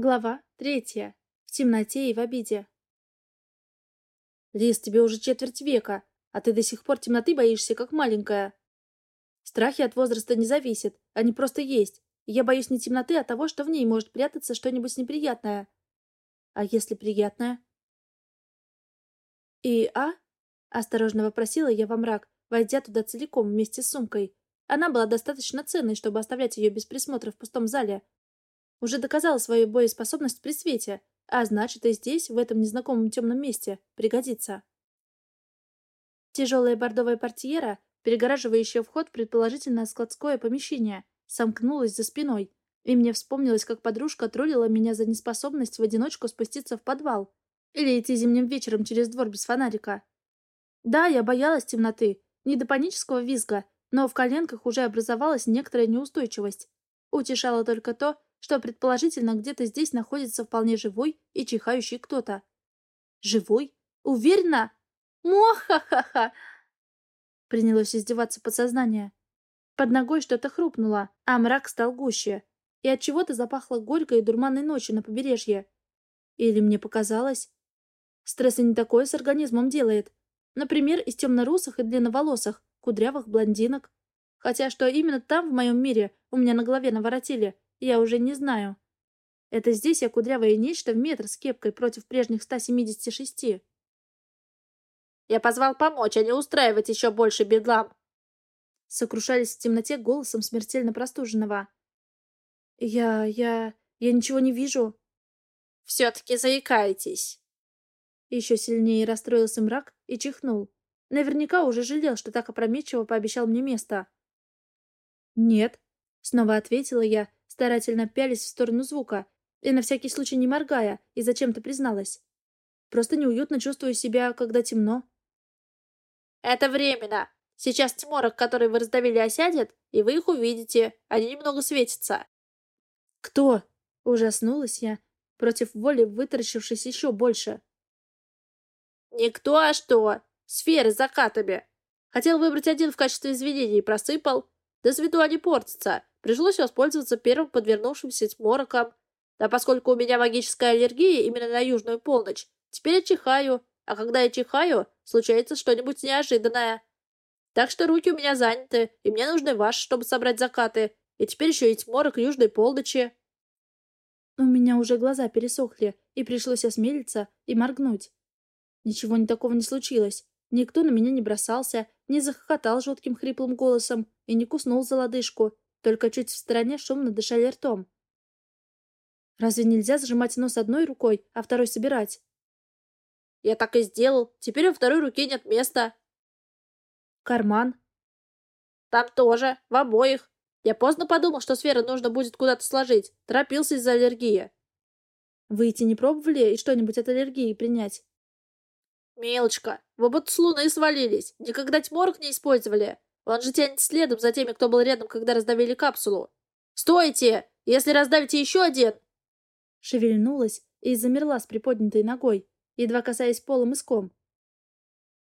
Глава третья. В темноте и в обиде. Лиз, тебе уже четверть века, а ты до сих пор темноты боишься, как маленькая. Страхи от возраста не зависят, они просто есть. И я боюсь не темноты, а того, что в ней может прятаться что-нибудь неприятное. А если приятное? И а? Осторожно вопросила я во мрак, войдя туда целиком вместе с сумкой. Она была достаточно ценной, чтобы оставлять ее без присмотра в пустом зале, уже доказала свою боеспособность при свете, а значит и здесь, в этом незнакомом темном месте, пригодится. Тяжелая бордовая портьера, перегораживающая вход предположительно складское помещение, сомкнулась за спиной, и мне вспомнилось, как подружка троллила меня за неспособность в одиночку спуститься в подвал или идти зимним вечером через двор без фонарика. Да, я боялась темноты, не до панического визга, но в коленках уже образовалась некоторая неустойчивость. Утешало только то, что предположительно где-то здесь находится вполне живой и чихающий кто-то. Живой? Уверена? Мохахаха! Принялось издеваться подсознание. Под ногой что-то хрупнуло, а мрак стал гуще, и от чего-то запахло горькой и дурманной ночью на побережье. Или мне показалось? Стресс и не такое с организмом делает. Например, из темно-русых и длинноволосых, кудрявых блондинок. Хотя что именно там, в моем мире, у меня на голове наворотили, я уже не знаю. Это здесь я кудрявое нечто в метр с кепкой против прежних 176. Я позвал помочь, а не устраивать еще больше бедлам. Сокрушались в темноте голосом смертельно простуженного. Я... я... я ничего не вижу. Все-таки заикаетесь. Еще сильнее расстроился мрак и чихнул. Наверняка уже жалел, что так опрометчиво пообещал мне место. «Нет», — снова ответила я, старательно пялись в сторону звука и на всякий случай не моргая, и зачем-то призналась. Просто неуютно чувствую себя, когда темно. «Это временно. Сейчас тьморок, который вы раздавили, осядет, и вы их увидите. Они немного светятся». «Кто?» — ужаснулась я, против воли вытаращившись еще больше. «Никто, а что? Сферы с закатами. Хотел выбрать один в качестве извинений и просыпал. До свету они портятся. Пришлось воспользоваться первым подвернувшимся тьмороком. Да поскольку у меня магическая аллергия именно на южную полночь, теперь я чихаю, а когда я чихаю, случается что-нибудь неожиданное. Так что руки у меня заняты, и мне нужны ваши, чтобы собрать закаты. И теперь еще и тьморок южной полночи. У меня уже глаза пересохли, и пришлось осмелиться и моргнуть. Ничего не такого не случилось. Никто на меня не бросался, не захохотал жутким хриплым голосом и не куснул за лодыжку, только чуть в стороне шумно дышали ртом. Разве нельзя зажимать нос одной рукой, а второй собирать? Я так и сделал. Теперь у второй руки нет места. Карман. Там тоже, в обоих. Я поздно подумал, что сферы нужно будет куда-то сложить. Торопился из-за аллергии. Выйти не пробовали и что-нибудь от аллергии принять? Милочка, вы будто с луны свалились. Никогда тьморок не использовали. Он же тянет следом за теми, кто был рядом, когда раздавили капсулу. «Стойте! Если раздавите еще один!» Шевельнулась и замерла с приподнятой ногой, едва касаясь пола мыском.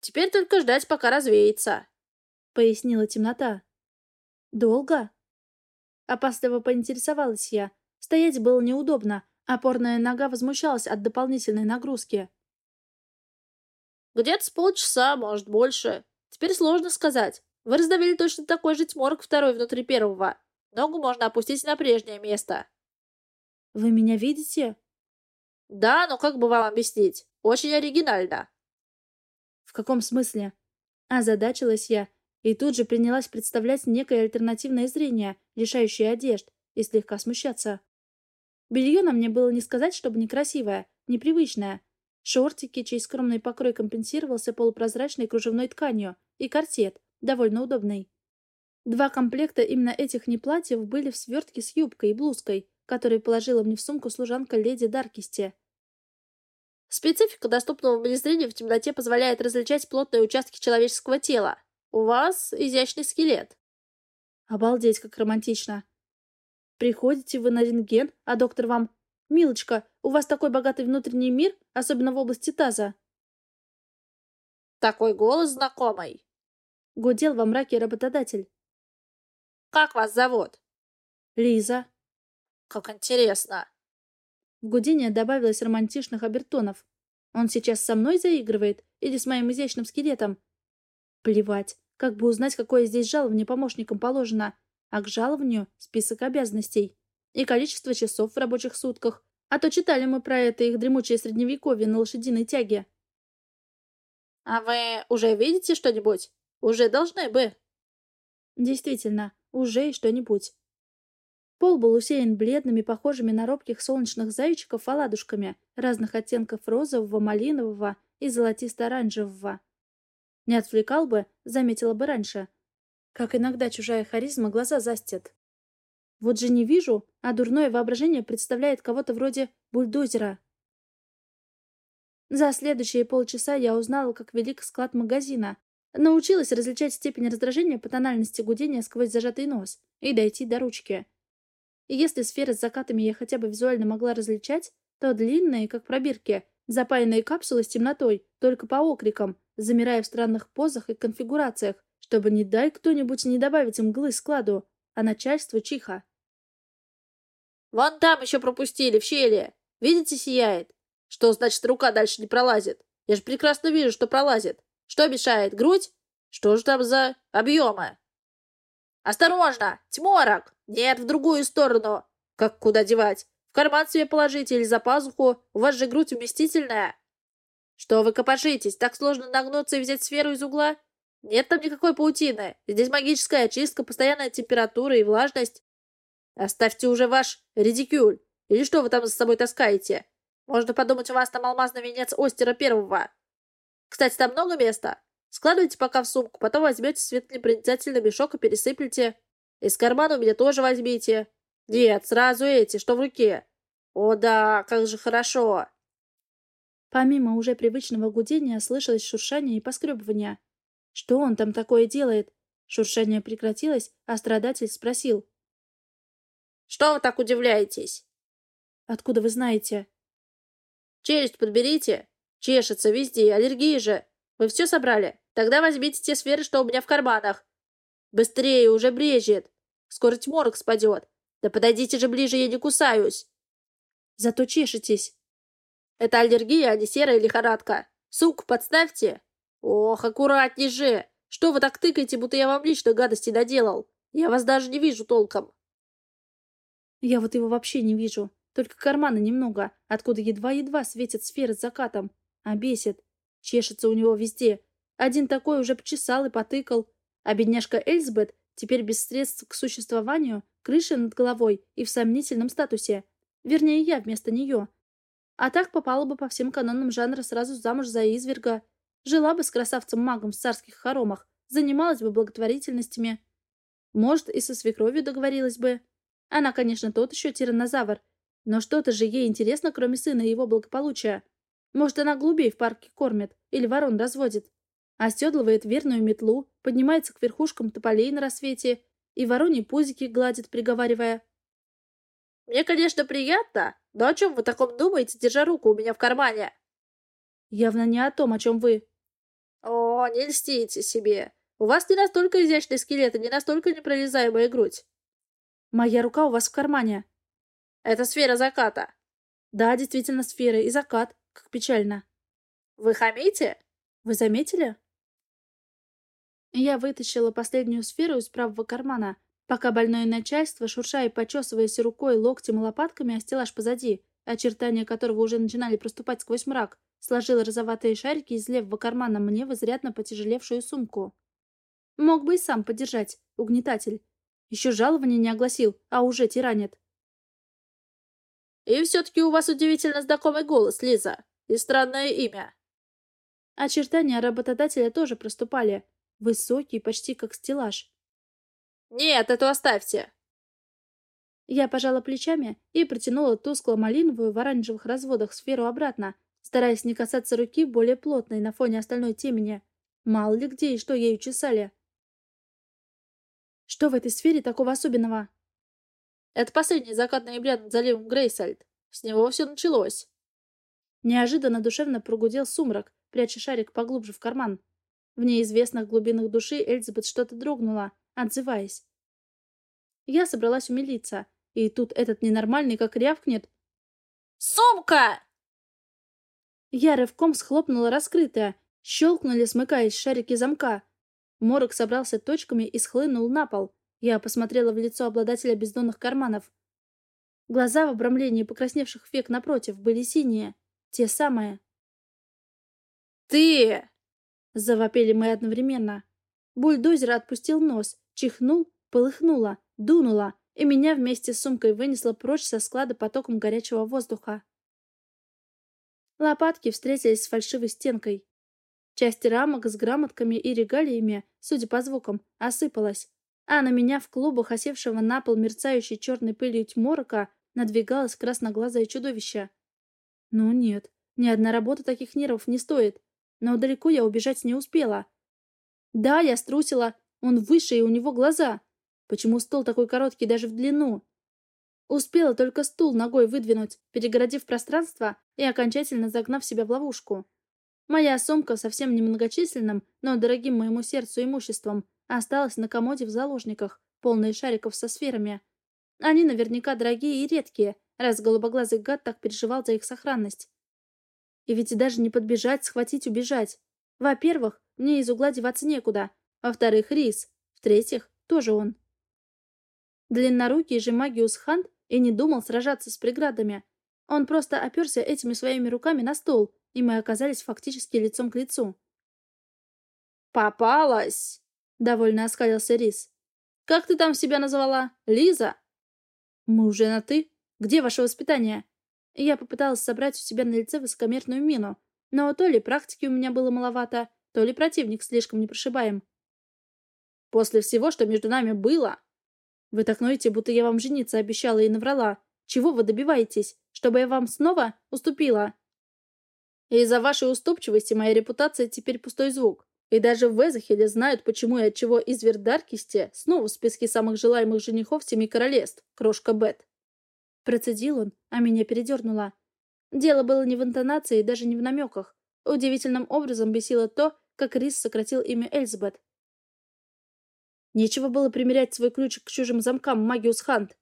«Теперь только ждать, пока развеется», — пояснила темнота. «Долго?» Опасливо поинтересовалась я. Стоять было неудобно, опорная нога возмущалась от дополнительной нагрузки. «Где-то с полчаса, может, больше. Теперь сложно сказать. Вы раздавили точно такой же тьморок второй внутри первого. Ногу можно опустить на прежнее место. Вы меня видите? Да, но как бы вам объяснить? Очень оригинально. В каком смысле? Озадачилась я и тут же принялась представлять некое альтернативное зрение, лишающее одежд, и слегка смущаться. Белье на мне было не сказать, чтобы некрасивое, непривычное. Шортики, чей скромный покрой компенсировался полупрозрачной кружевной тканью, и корсет, довольно удобный. Два комплекта именно этих неплатьев были в свертке с юбкой и блузкой, которые положила мне в сумку служанка леди Даркисти. Специфика доступного мне зрения в темноте позволяет различать плотные участки человеческого тела. У вас изящный скелет. Обалдеть, как романтично. Приходите вы на рентген, а доктор вам... «Милочка, у вас такой богатый внутренний мир, особенно в области таза». «Такой голос знакомый», — гудел во мраке работодатель. «Как вас зовут?» «Лиза». «Как интересно». В гудение добавилось романтичных обертонов. Он сейчас со мной заигрывает или с моим изящным скелетом? Плевать. Как бы узнать, какое здесь жалование помощникам положено? А к жалованию список обязанностей. И количество часов в рабочих сутках. А то читали мы про это их дремучее средневековье на лошадиной тяге. «А вы уже видите что-нибудь? Уже должны бы». Действительно, уже и что-нибудь. Пол был усеян бледными, похожими на робких солнечных зайчиков оладушками разных оттенков розового, малинового и золотисто-оранжевого. Не отвлекал бы, заметила бы раньше. Как иногда чужая харизма глаза застит. Вот же не вижу, а дурное воображение представляет кого-то вроде бульдозера. За следующие полчаса я узнала, как велик склад магазина. Научилась различать степень раздражения по тональности гудения сквозь зажатый нос и дойти до ручки. Если сферы с закатами я хотя бы визуально могла различать, то длинные, как пробирки, запаянные капсулы с темнотой, только по окрикам, замирая в странных позах и конфигурациях, чтобы не дай кто-нибудь не добавить мглы складу, а начальство чиха. «Вон там еще пропустили, в щели! Видите, сияет! Что значит рука дальше не пролазит? Я же прекрасно вижу, что пролазит. Что мешает? Грудь? Что же там за объемы? Осторожно! Тьморок! Нет, в другую сторону! Как куда девать? В карман себе положите или за пазуху? У вас же грудь уместительная. Что вы копошитесь? Так сложно нагнуться и взять сферу из угла? Нет там никакой паутины. Здесь магическая очистка, постоянная температура и влажность. Оставьте уже ваш редикюль. Или что вы там за собой таскаете? Можно подумать, у вас там алмазный венец Остера Первого. Кстати, там много места. Складывайте пока в сумку, потом возьмете светонепроницательный мешок и пересыплете. Из кармана у меня тоже возьмите. Нет, сразу эти, что в руке. О да, как же хорошо. Помимо уже привычного гудения слышалось шуршание и поскребывание. Что он там такое делает? Шуршание прекратилось, а страдатель спросил. «Что вы так удивляетесь?» «Откуда вы знаете?» Челюсть подберите. Чешется везде, аллергии же. Вы все собрали? Тогда возьмите те сферы, что у меня в карманах. Быстрее, уже брежет. Скоро тьморок спадет. Да подойдите же ближе, я не кусаюсь. Зато чешетесь. Это аллергия, а не серая лихорадка. Сук, подставьте. Ох, аккуратней же. Что вы так тыкаете, будто я вам лично гадости доделал? Я вас даже не вижу толком. Я вот его вообще не вижу. Только кармана немного, откуда едва-едва светит сфера с закатом. А бесит. Чешется у него везде. Один такой уже почесал и потыкал. А бедняжка Эльзбет теперь без средств к существованию, крыши над головой и в сомнительном статусе. Вернее, я вместо нее. А так попала бы по всем канонам жанра сразу замуж за изверга. Жила бы с красавцем-магом в царских хоромах, занималась бы благотворительностями. Может, и со свекровью договорилась бы. Она, конечно, тот еще тиранозавр, но что-то же ей интересно, кроме сына и его благополучия. Может, она голубей в парке кормит или ворон разводит. Оседлывает верную метлу, поднимается к верхушкам тополей на рассвете и вороньи пузики гладит, приговаривая. «Мне, конечно, приятно, но о чем вы таком думаете, держа руку у меня в кармане?» «Явно не о том, о чем вы». «О, не льстите себе. У вас не настолько изящный скелет и не настолько непролезаемая грудь». «Моя рука у вас в кармане», это сфера заката. Да, действительно сфера и закат. Как печально. Вы хамите? Вы заметили? Я вытащила последнюю сферу из правого кармана, пока больное начальство, шурша и почесываясь рукой, локтем и лопатками, остелаж позади, очертания которого уже начинали проступать сквозь мрак, сложила розоватые шарики из левого кармана мне в изрядно потяжелевшую сумку. Мог бы и сам подержать, угнетатель. Еще жалование не огласил, а уже тиранит. И все-таки у вас удивительно знакомый голос, Лиза. И странное имя. Очертания работодателя тоже проступали. Высокий, почти как стеллаж. Нет, эту оставьте. Я пожала плечами и протянула тускло-малиновую в оранжевых разводах сферу обратно, стараясь не касаться руки более плотной на фоне остальной темени. Мало ли где и что ею чесали. Что в этой сфере такого особенного? Это последний закат ноября над заливом Грейсальд. С него все началось. Неожиданно душевно прогудел сумрак, пряча шарик поглубже в карман. В неизвестных глубинах души Эльзабет что-то дрогнула, отзываясь. Я собралась умилиться, и тут этот ненормальный как рявкнет. Сумка!» Я рывком схлопнула раскрытое. Щелкнули, смыкаясь шарики замка. Морок собрался точками и схлынул на пол. Я посмотрела в лицо обладателя бездонных карманов. Глаза в обрамлении покрасневших век напротив были синие. Те самые. «Ты!» — завопели мы одновременно. Бульдозер отпустил нос, чихнул, полыхнуло, дунуло, и меня вместе с сумкой вынесло прочь со склада потоком горячего воздуха. Лопатки встретились с фальшивой стенкой. Часть рамок с грамотками и регалиями, судя по звукам, осыпалась, а на меня в клубах осевшего на пол мерцающей черной пылью тьморока надвигалось красноглазое чудовище. Ну нет, ни одна работа таких нервов не стоит, но далеко я убежать не успела. Да, я струсила, он выше, и у него глаза. Почему стол такой короткий даже в длину? Успела только стул ногой выдвинуть, перегородив пространство и окончательно загнав себя в ловушку. Моя сумка совсем немногочисленным, но дорогим моему сердцу имуществом осталась на комоде в заложниках, полные шариков со сферами. Они наверняка дорогие и редкие, раз голубоглазый гад так переживал за их сохранность. И ведь даже не подбежать, схватить, убежать. Во-первых, мне из угла деваться некуда. Во-вторых, Рис. В-третьих, тоже он. Длиннорукий же Магиус Хант и не думал сражаться с преградами. Он просто оперся этими своими руками на стол, и мы оказались фактически лицом к лицу. «Попалась!» — довольно оскалился Рис. «Как ты там себя назвала? Лиза?» «Мы уже на «ты». Где ваше воспитание?» Я попыталась собрать у себя на лице высокомерную мину, но то ли практики у меня было маловато, то ли противник слишком непрошибаем. «После всего, что между нами было, вы так ноете, будто я вам жениться обещала и наврала. Чего вы добиваетесь? Чтобы я вам снова уступила?» «Из-за вашей уступчивости моя репутация теперь пустой звук. И даже в Эзахеле знают, почему и отчего из Вердаркисте снова в списке самых желаемых женихов Семи Королевств, крошка Бет». Процедил он, а меня передернуло. Дело было не в интонации, даже не в намеках. Удивительным образом бесило то, как Рис сократил имя Эльзабет. Нечего было примерять свой ключик к чужим замкам, Магиус Хант.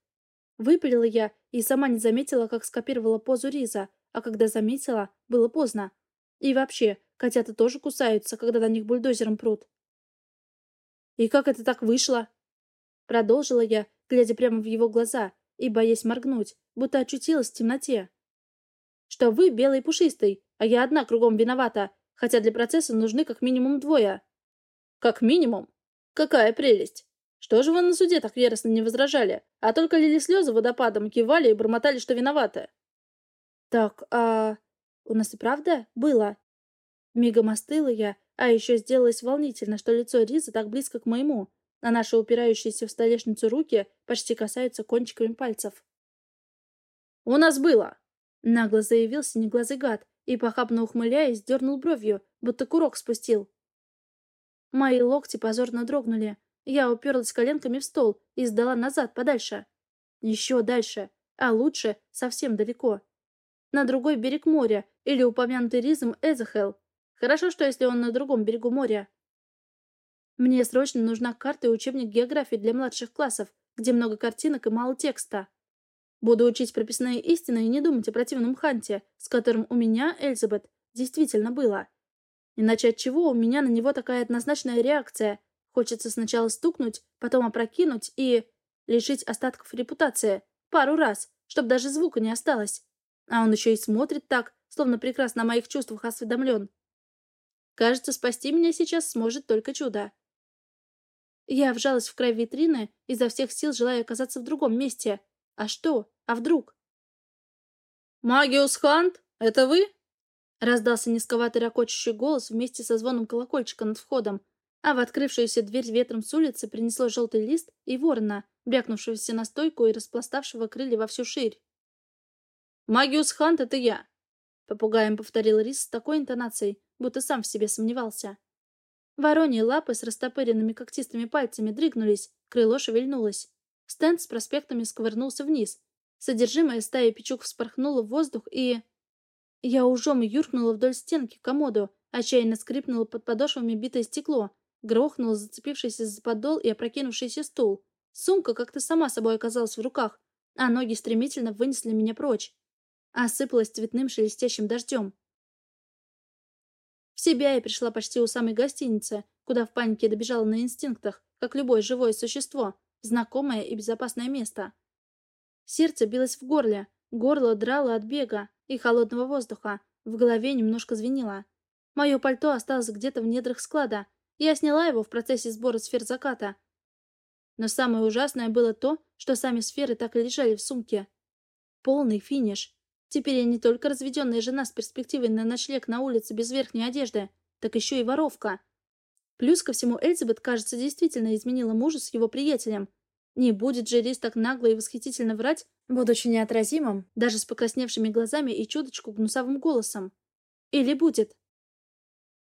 Выпалила я и сама не заметила, как скопировала позу Риза, а когда заметила, было поздно. И вообще, котята тоже кусаются, когда на них бульдозером прут. «И как это так вышло?» Продолжила я, глядя прямо в его глаза и боясь моргнуть, будто очутилась в темноте. «Что вы белый пушистый, а я одна кругом виновата, хотя для процесса нужны как минимум двое». «Как минимум?» Какая прелесть! Что же вы на суде так яростно не возражали, а только лили слезы водопадом, кивали и бормотали, что виноваты? Так, а... у нас и правда было? Мигом остыла я, а еще сделалось волнительно, что лицо Ризы так близко к моему, а наши упирающиеся в столешницу руки почти касаются кончиками пальцев. «У нас было!» — нагло заявил синеглазый гад и, похабно ухмыляясь, дернул бровью, будто курок спустил. Мои локти позорно дрогнули. Я уперлась коленками в стол и сдала назад, подальше. Еще дальше, а лучше совсем далеко. На другой берег моря или упомянутый ризм Эзахел. Хорошо, что если он на другом берегу моря. Мне срочно нужна карта и учебник географии для младших классов, где много картинок и мало текста. Буду учить прописные истины и не думать о противном Ханте, с которым у меня, Эльзабет, действительно было. Иначе от чего у меня на него такая однозначная реакция? Хочется сначала стукнуть, потом опрокинуть и... лишить остатков репутации. Пару раз, чтобы даже звука не осталось. А он еще и смотрит так, словно прекрасно о моих чувствах осведомлен. Кажется, спасти меня сейчас сможет только чудо. Я вжалась в край витрины, изо всех сил желая оказаться в другом месте. А что? А вдруг? «Магиус Хант, это вы?» Раздался низковатый ракочущий голос вместе со звоном колокольчика над входом, а в открывшуюся дверь ветром с улицы принесло желтый лист и ворона, брякнувшегося на стойку и распластавшего крылья во всю ширь. «Магиус Хант, это я!» Попугаем повторил Рис с такой интонацией, будто сам в себе сомневался. Вороньи лапы с растопыренными когтистыми пальцами дрыгнулись, крыло шевельнулось. Стенд с проспектами сковырнулся вниз. Содержимое стаи печук вспорхнуло в воздух и... Я ужом юркнула вдоль стенки к комоду, отчаянно скрипнула под подошвами битое стекло, грохнула зацепившийся за подол и опрокинувшийся стул. Сумка как-то сама собой оказалась в руках, а ноги стремительно вынесли меня прочь. осыпалась цветным шелестящим дождем. В себя я пришла почти у самой гостиницы, куда в панике добежала на инстинктах, как любое живое существо, знакомое и безопасное место. Сердце билось в горле, горло драло от бега и холодного воздуха, в голове немножко звенело. Мое пальто осталось где-то в недрах склада, я сняла его в процессе сбора сфер заката. Но самое ужасное было то, что сами сферы так и лежали в сумке. Полный финиш. Теперь я не только разведенная жена с перспективой на ночлег на улице без верхней одежды, так еще и воровка. Плюс ко всему Эльзабет, кажется, действительно изменила мужа с его приятелем. Не будет же Рис так нагло и восхитительно врать, будучи неотразимым, даже с покрасневшими глазами и чуточку гнусавым голосом. Или будет?